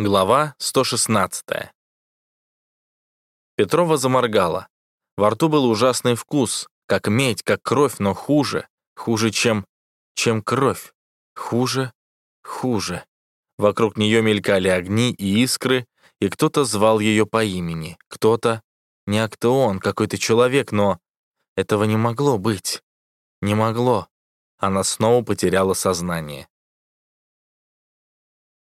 Глава 116. Петрова заморгала. Во рту был ужасный вкус, как медь, как кровь, но хуже. Хуже, чем... чем кровь. Хуже, хуже. Вокруг нее мелькали огни и искры, и кто-то звал ее по имени. Кто-то... Не Актеон, какой-то человек, но... Этого не могло быть. Не могло. Она снова потеряла сознание.